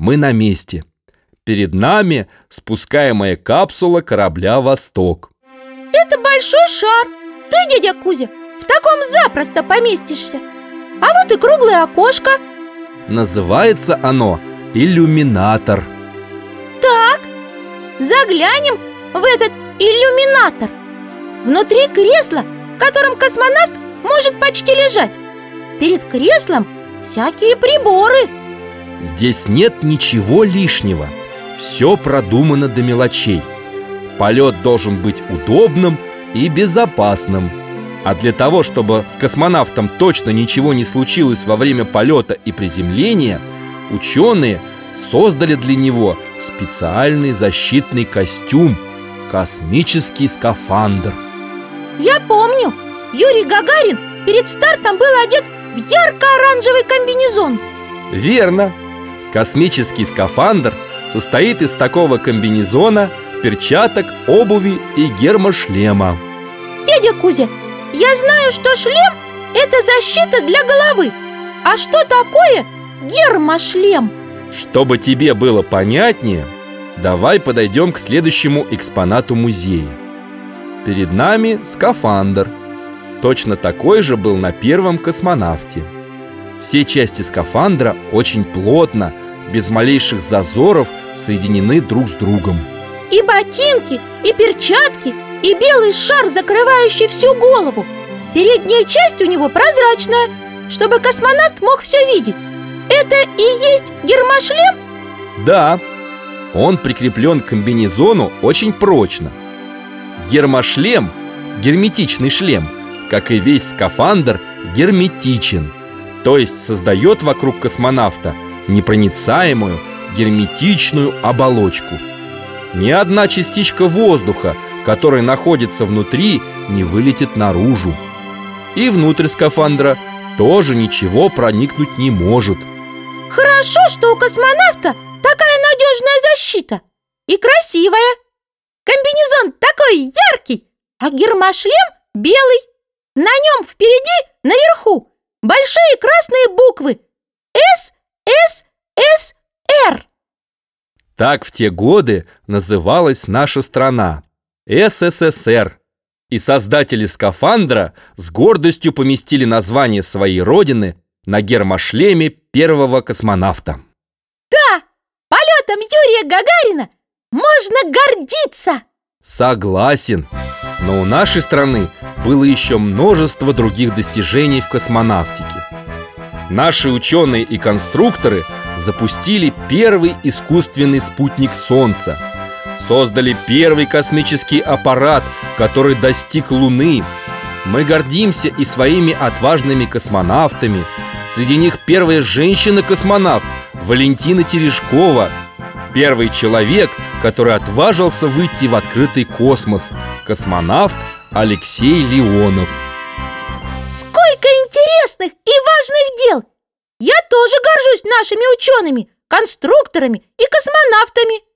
мы на месте. Перед нами спускаемая капсула корабля «Восток». Это большой шар Ты, дядя Кузя, в таком запросто поместишься А вот и круглое окошко Называется оно «Иллюминатор». Так, заглянем в этот иллюминатор Внутри кресла, в котором космонавт может почти лежать Перед креслом всякие приборы Здесь нет ничего лишнего. Все продумано до мелочей. Полет должен быть удобным и безопасным. А для того, чтобы с космонавтом точно ничего не случилось во время полета и приземления Ученые создали для него специальный защитный костюм Космический скафандр. Я помню, Юрий Гагарин перед стартом был одет в ярко-оранжевый комбинезон. Верно Космический скафандр состоит из такого комбинезона, перчаток, обуви и гермошлема. Дядя Кузя, я знаю, что шлем – это защита для головы. А что такое гермошлем? Чтобы тебе было понятнее, давай подойдем к следующему экспонату музея. Перед нами скафандр. Точно такой же был на первом космонавте. Все части скафандра очень плотно, без малейших зазоров соединены друг с другом. И ботинки, и перчатки, и белый шар, закрывающий всю голову. Передняя часть у него прозрачная, чтобы космонавт мог все видеть. Это и есть гермошлем? Да, он прикреплен к комбинезону очень прочно. Гермошлем, герметичный шлем, как и весь скафандр, герметичен То есть создает вокруг космонавта непроницаемую, герметичную оболочку. Ни одна частичка воздуха, которая находится внутри, не вылетит наружу. И внутрь скафандра тоже ничего проникнуть не может. Хорошо, что у космонавта такая надежная защита. И красивая. Комбинезон такой яркий, а гермошлем белый. На нем впереди, наверху, большие красные буквы. С, С, С, Р. Так в те годы называлась наша страна СССР И создатели скафандра с гордостью поместили название своей родины на гермошлеме первого космонавта. Да, полетом Юрия Гагарина можно гордиться! Согласен, но у нашей страны было еще множество других достижений в космонавтике Наши ученые и конструкторы запустили первый искусственный спутник Солнца. Создали первый космический аппарат, который достиг Луны. Мы гордимся и своими отважными космонавтами. Среди них первая женщина-космонавт Валентина Терешкова. Первый человек, который отважился выйти в открытый космос. Космонавт Алексей Леонов. Сколько интересных и важных дел! Я тоже горжусь нашими учеными, конструкторами и космонавтами